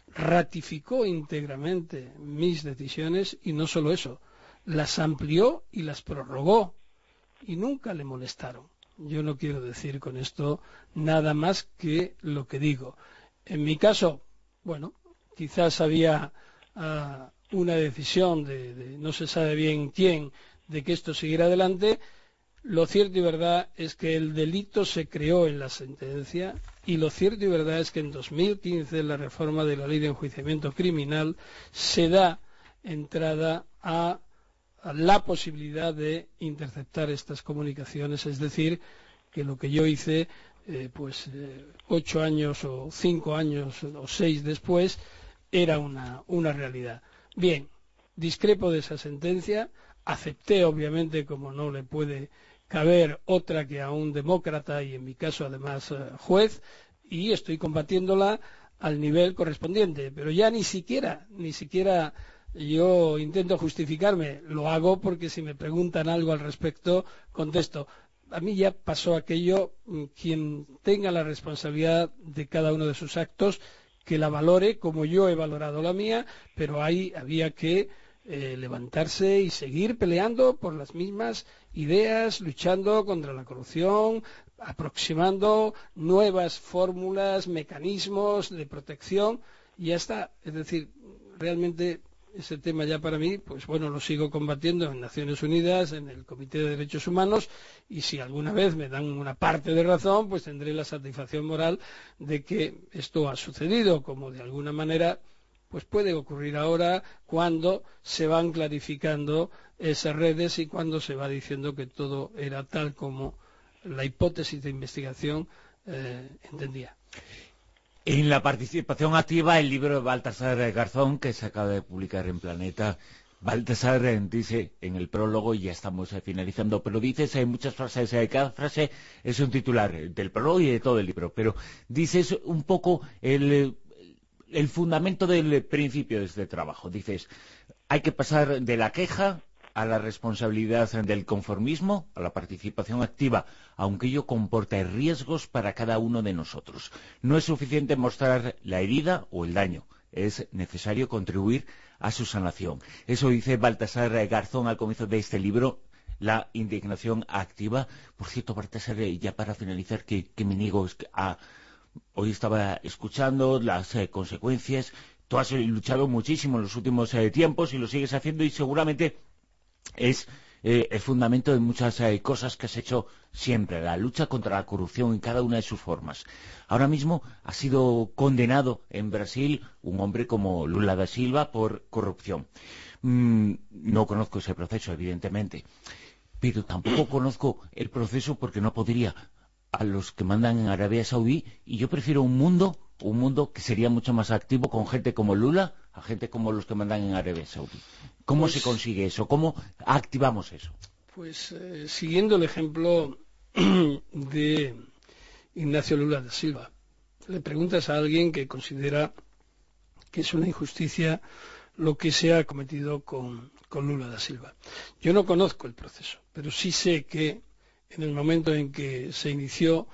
Ratificó íntegramente mis decisiones y no solo eso, las amplió y las prorrogó y nunca le molestaron. Yo no quiero decir con esto nada más que lo que digo. En mi caso, bueno, quizás había ah, una decisión de, no se sabe bien quién de que esto siguiera adelante. Lo cierto y verdad es que el delito se creó en la sentencia y lo cierto y verdad es que en 2015 la reforma de la ley de enjuiciamiento criminal se da entrada a la posibilidad de interceptar estas comunicaciones, es decir, que lo que yo hice eh, pues eh, ocho años o cinco años o seis después, era una, una realidad. Bien, discrepo de esa sentencia, acepté obviamente como no le puede caber otra que a un demócrata y en mi caso además juez y estoy combatiéndola al nivel correspondiente, pero ya ni siquiera, ni siquiera yo intento justificarme, lo hago porque si me preguntan algo al respecto, contesto. A mí ya pasó aquello, mm, quien tenga la responsabilidad de cada uno de sus actos, que la valore como yo he valorado la mía, pero ahí había que eh, levantarse y seguir peleando por las mismas ideas, luchando contra la corrupción, aproximando nuevas fórmulas, mecanismos de protección y ya está. Es decir, realmente ese tema ya para mí, pues bueno, lo sigo combatiendo en Naciones Unidas, en el Comité de Derechos Humanos, y si alguna vez me dan una parte de razón, pues tendré la satisfacción moral de que esto ha sucedido, como de alguna manera, pues puede ocurrir ahora cuando se van clarificando esas redes y cuando se va diciendo que todo era tal como la hipótesis de investigación eh, entendía. En la participación activa, el libro de Baltasar Garzón, que se acaba de publicar en Planeta, Baltasar dice en el prólogo, y ya estamos eh, finalizando, pero dices hay muchas frases, eh, cada frase es un titular del prólogo y de todo el libro, pero dices un poco el, el fundamento del principio de este trabajo. Dices, hay que pasar de la queja a la responsabilidad del conformismo, a la participación activa, aunque ello comporte riesgos para cada uno de nosotros. No es suficiente mostrar la herida o el daño, es necesario contribuir a su sanación. Eso dice Baltasar Garzón al comienzo de este libro, la indignación activa. Por cierto, Baltasar, ya para finalizar, que, me niego a... Hoy estaba escuchando las eh, consecuencias. Tú has luchado muchísimo en los últimos eh, tiempos y lo sigues haciendo y seguramente es eh, el fundamento de muchas eh, cosas que has hecho siempre, la lucha contra la corrupción en cada una de sus formas. Ahora mismo ha sido condenado en Brasil un hombre como Lula da Silva por corrupción. Mm, no conozco ese proceso, evidentemente, pero tampoco (clears throat) conozco el proceso porque no podría a los que mandan en Arabia Saudí y yo prefiero un mundo, un mundo que sería mucho más activo con gente como Lula a gente como los que mandan en Arabia Saudí. ¿Cómo se pues consigue eso? ¿Cómo activamos eso? Pues eh, siguiendo el ejemplo (clears throat) de Ignacio Lula da Silva, le preguntas a alguien que considera que es una injusticia lo que se ha cometido con, con Lula da Silva. Yo no conozco el proceso, pero sí sé que en el momento en que se inició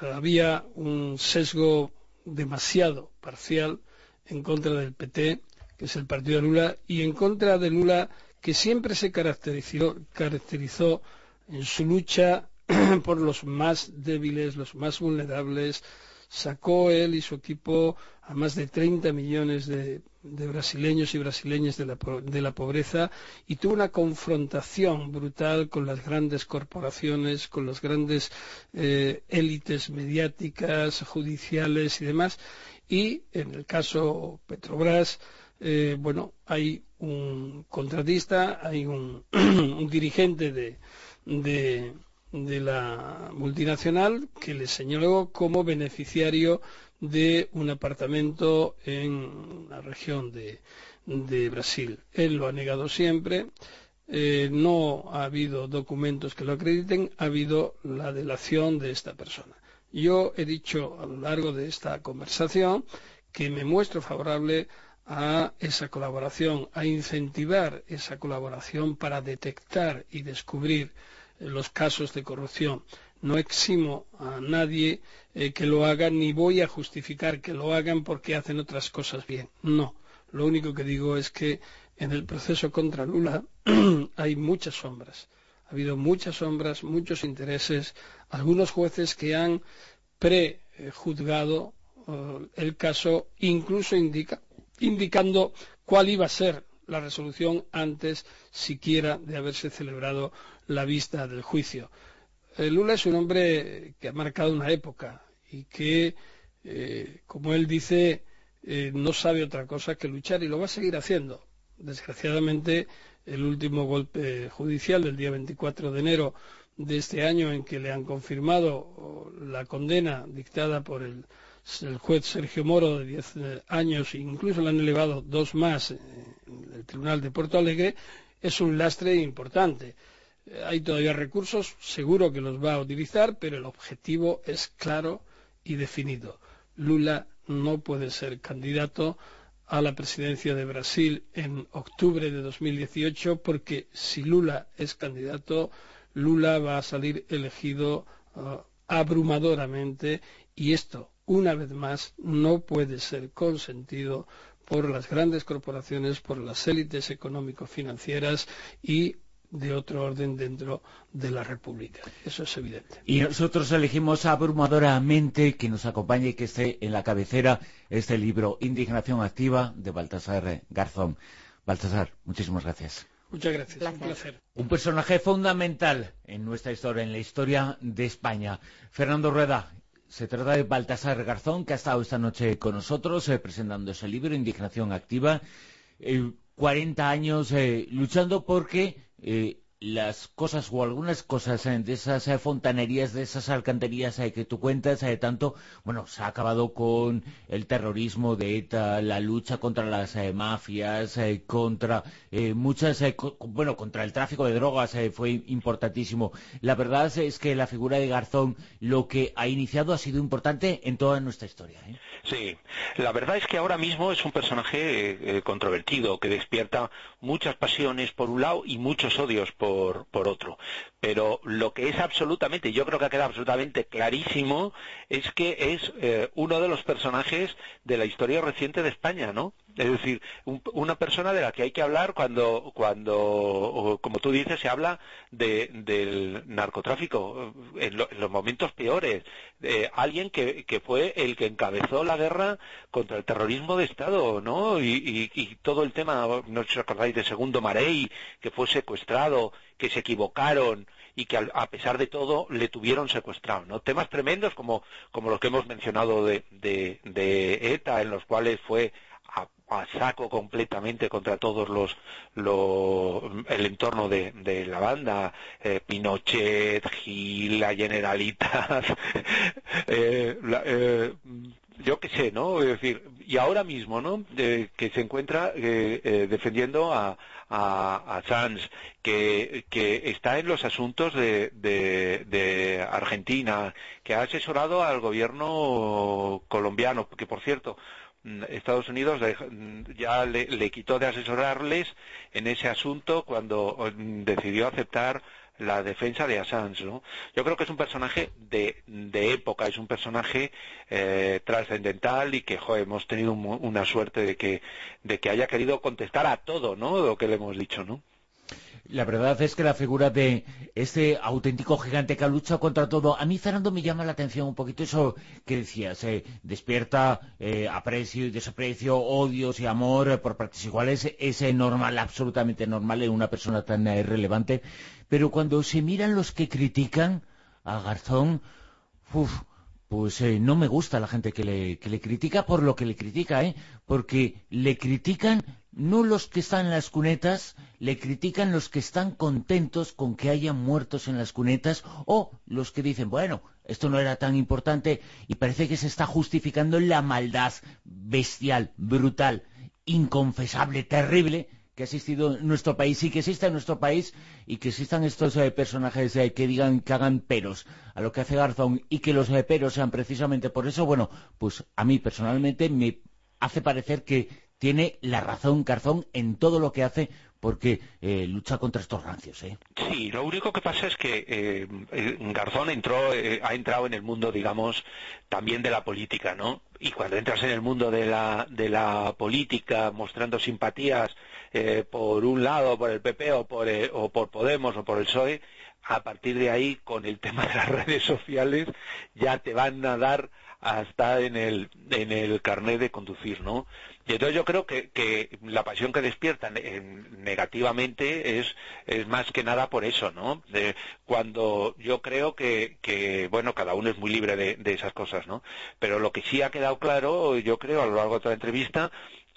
había un sesgo demasiado parcial en contra del PT, que es el partido de Lula, y en contra de Lula, que siempre se caracterizó, caracterizó en su lucha (clears throat) por los más débiles, los más vulnerables, sacó él y su equipo a más de 30 millones de, brasileños y brasileñas de la, pobreza y tuvo una confrontación brutal con las grandes corporaciones, con las grandes eh, élites mediáticas, judiciales y demás. Y en el caso Petrobras, eh, bueno, hay un contratista, hay un, (clears throat) dirigente de, de la multinacional que le señaló como beneficiario de un apartamento en la región de, Brasil. Él lo ha negado siempre. Eh, no ha habido documentos que lo acrediten, ha habido la delación de esta persona. Yo he dicho a lo largo de esta conversación que me muestro favorable a esa colaboración, a incentivar esa colaboración para detectar y descubrir los casos de corrupción. No eximo a nadie eh, que lo haga, ni voy a justificar que lo hagan porque hacen otras cosas bien. No. Lo único que digo es que en el proceso contra Lula (clears throat) hay muchas sombras. Ha habido muchas sombras, muchos intereses, algunos jueces que han prejuzgado eh, el caso, incluso indicando cuál iba a ser la resolución antes siquiera de haberse celebrado la vista del juicio. Eh, Lula es un hombre que ha marcado una época y que, eh, como él dice, eh, no sabe otra cosa que luchar y lo va a seguir haciendo. Desgraciadamente, el último golpe judicial del día 24 de enero de este año en que le han confirmado la condena dictada por el, juez Sergio Moro de 10 eh, años e incluso le han elevado dos más en el Tribunal de Puerto Alegre, es un lastre importante. Eh, hay todavía recursos, seguro que los va a utilizar, pero el objetivo es claro y definido. Lula no puede ser candidato a la presidencia de Brasil en octubre de 2018 porque si Lula es candidato, Lula va a salir elegido uh, abrumadoramente y esto, una vez más, no puede ser consentido por las grandes corporaciones, por las élites económico-financieras y de otro orden dentro de la República. Eso es evidente. Y nosotros elegimos abrumadoramente que nos acompañe y que esté en la cabecera este libro Indignación Activa de Baltasar Garzón. Baltasar, muchísimas gracias. Muchas gracias. Un placer. Un personaje fundamental en nuestra historia, en la historia de España. Fernando Rueda, se trata de Baltasar Garzón, que ha estado esta noche con nosotros eh, presentando ese libro, Indignación Activa. 40 eh, años eh, luchando porque eh, las cosas o algunas cosas eh, de esas eh, fontanerías, de esas alcantarillas que tú cuentas, tanto, bueno, se ha acabado con el terrorismo de ETA, la lucha contra las mafias, contra muchas, bueno, contra el tráfico de drogas fue importantísimo. La verdad es que la figura de Garzón, lo que ha iniciado ha sido importante en toda nuestra historia. Sí, la verdad es que ahora mismo es un personaje controvertido, que despierta muchas pasiones por un lado y muchos odios por, por otro. Pero lo que es absolutamente, yo creo que ha quedado absolutamente clarísimo, es que es eh, uno de los personajes de la historia reciente de España, ¿no? Es decir, una persona de la que hay que hablar cuando, cuando como tú dices, se habla del narcotráfico en, los momentos peores. alguien que, fue el que encabezó la guerra contra el terrorismo de Estado, ¿no? Y, todo el tema, no os acordáis de Segundo Marey, que fue secuestrado, que se equivocaron y que a pesar de todo le tuvieron secuestrado, ¿no? Temas tremendos como, como los que hemos mencionado de, de ETA, en los cuales fue a saco completamente contra todos los, el entorno de, la banda. Eh, Pinochet Gil la Generalitat (laughs) eh, eh, yo qué sé no y ahora mismo no que se encuentra defendiendo a a, Sanz, que, que, está en los asuntos de, de, Argentina, que ha asesorado al gobierno colombiano, que por cierto, Estados Unidos ya le, quitó de asesorarles en ese asunto cuando decidió aceptar la defensa de Assange. ¿no? Yo creo que es un personaje de, época, es un personaje eh, trascendental y que hemos tenido una suerte de que, de que haya querido contestar a todo ¿no? lo que le hemos dicho. ¿no? La verdad es que la figura de este auténtico gigante que ha luchado contra todo, a mí Fernando me llama la atención un poquito eso que decías, eh, despierta eh, aprecio y desaprecio, odios y amor eh, por partes iguales, es normal, absolutamente normal en una persona tan relevante, pero cuando se miran los que critican a Garzón, pues no me gusta la gente que le, que le critica por lo que le critica, porque le critican no los que están en las cunetas, le critican los que están contentos con que haya muertos en las cunetas o los que dicen, bueno, esto no era tan importante y parece que se está justificando la maldad bestial, brutal, inconfesable, terrible que ha existido en nuestro país y que existe en nuestro país y que existan estos eh, personajes eh, que digan que hagan peros a lo que hace Garzón y que los eh, peros sean precisamente por eso, bueno, pues a mí personalmente me hace parecer que tiene la razón Garzón en todo lo que hace porque eh, lucha contra estos rancios. ¿eh? Sí, lo único que pasa es que eh, Garzón entró, ha entrado en el mundo, digamos, también de la política, ¿no? Y cuando entras en el mundo de la, de la política, mostrando simpatías por un lado, por el PP o por, o por Podemos o por el PSOE, a partir de ahí, con el tema de las (laughs) redes sociales, ya te van a dar hasta en el, en el carnet de conducir, ¿no? Y entonces yo creo que, la pasión que despiertan negativamente es, más que nada por eso, ¿no? Cuando yo creo que, que, bueno, cada uno es muy libre de, de, esas cosas, ¿no? Pero lo que sí ha quedado claro, yo creo, a lo largo de toda la entrevista,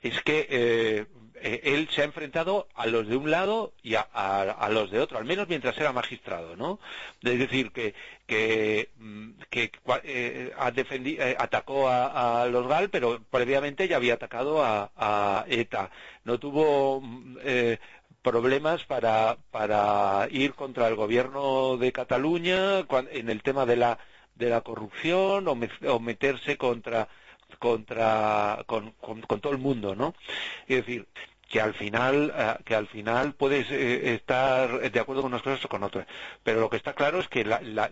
es que eh, eh, él se ha enfrentado a los de un lado y a, los de otro, al menos mientras era magistrado, ¿no? Es decir, que, que, mm, eh, eh, atacó a, los GAL, pero previamente ya había atacado a, ETA. No tuvo mm, problemas para, para ir contra el gobierno de Cataluña en el tema de la, de la corrupción o, meterse contra contra con, todo el mundo, ¿no? Es decir, que al final eh, que al final puedes eh, estar de acuerdo con unas cosas o con otras pero lo que está claro es que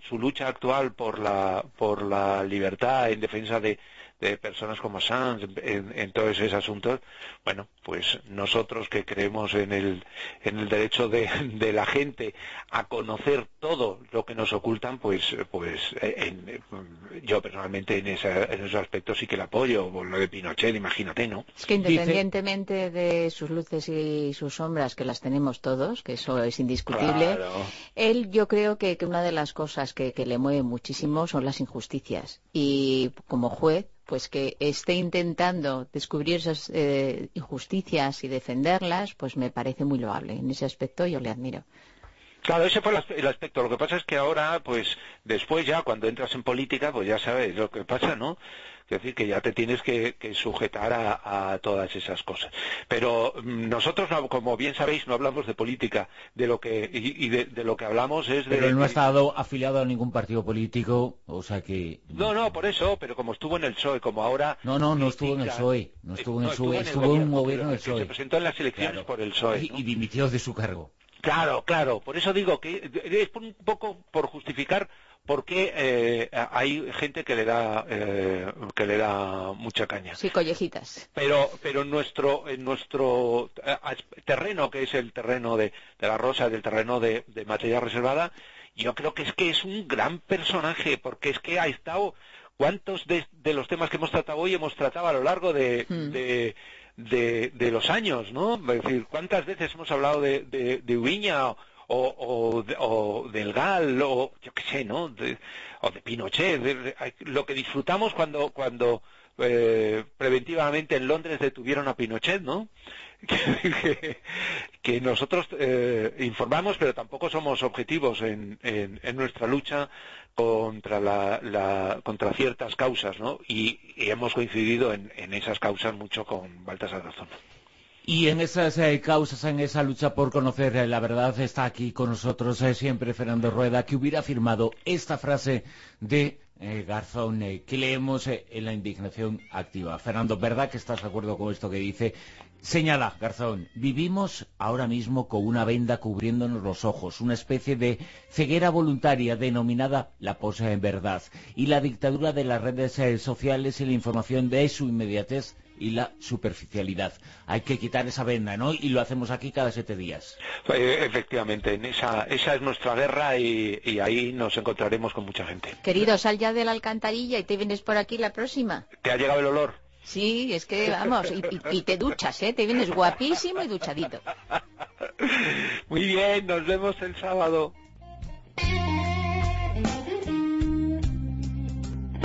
su lucha actual por la por la libertad en defensa de, de personas como Sanz en, todos esos asuntos, bueno, pues nosotros que creemos en el, en el derecho de, (laughs) la gente a conocer todo lo que nos ocultan, pues, pues eh, yo personalmente en, en esos aspectos sí que el apoyo, por lo de Pinochet, imagínate, ¿no? Es que independientemente de sus luces y sus sombras, que las tenemos todos, que eso es indiscutible, él yo creo que, que, una de las cosas que, que le mueve muchísimo son las injusticias. Y como juez, pues que esté intentando descubrir esas eh, injusticias y defenderlas, pues me parece muy loable. En ese aspecto yo le admiro. Claro, ese fue el aspecto. Lo que pasa es que ahora, pues después ya, cuando entras en política, pues ya sabes lo que pasa, ¿no? Es decir, que ya te tienes que, sujetar a, todas esas cosas. Pero mm, nosotros, como bien sabéis, no hablamos de política, de lo que y, de, lo que hablamos es de. Pero él no ha estado afiliado a ningún partido político, o sea que. No, no, por eso. Pero como estuvo en el PSOE, como ahora. No, no, no estuvo en el PSOE. No estuvo en el PSOE. Estuvo en un gobierno del PSOE. Se presentó en las elecciones por el PSOE. Y, y dimitió de su cargo. Claro, claro. Por eso digo que es un poco por justificar porque eh, hay gente que le da eh, que le da mucha caña. Sí, collejitas. Pero pero en nuestro en nuestro eh, terreno que es el terreno de, la rosa, del terreno de, materia reservada, yo creo que es que es un gran personaje porque es que ha estado cuántos de, los temas que hemos tratado hoy hemos tratado a lo largo de, hmm. De los años, ¿no? Es decir, cuántas veces hemos hablado de, de, Ubiña o, del Gal, o yo qué sé, ¿no? o de Pinochet, lo que disfrutamos cuando, cuando eh, preventivamente en Londres detuvieron a Pinochet, ¿no? (laughs) que, nosotros eh, informamos, pero tampoco somos objetivos en, en, nuestra lucha contra, la, contra ciertas causas, ¿no? Y, hemos coincidido en, en, esas causas mucho con Baltasar Garzón. Y en esas eh, causas, en esa lucha por conocer la verdad, está aquí con nosotros siempre Fernando Rueda, que hubiera afirmado esta frase de Garzón, que leemos en la indignación activa. Fernando, ¿verdad que estás de acuerdo con esto que dice? Señala, Garzón, vivimos ahora mismo con una venda cubriéndonos los ojos, una especie de ceguera voluntaria denominada la verdad y la dictadura de las redes sociales y la información de su inmediatez y la superficialidad. Hay que quitar esa venda, ¿no? Y lo hacemos aquí cada siete días. Eh, efectivamente, en esa, esa es nuestra guerra y, ahí nos encontraremos con mucha gente. Querido, sal ya de la alcantarilla y te vienes por aquí la próxima. ¿Te ha llegado el olor? Sí, es que vamos, y, te duchas, ¿eh? Te vienes guapísimo y duchadito. (laughs) Muy bien, nos vemos el sábado.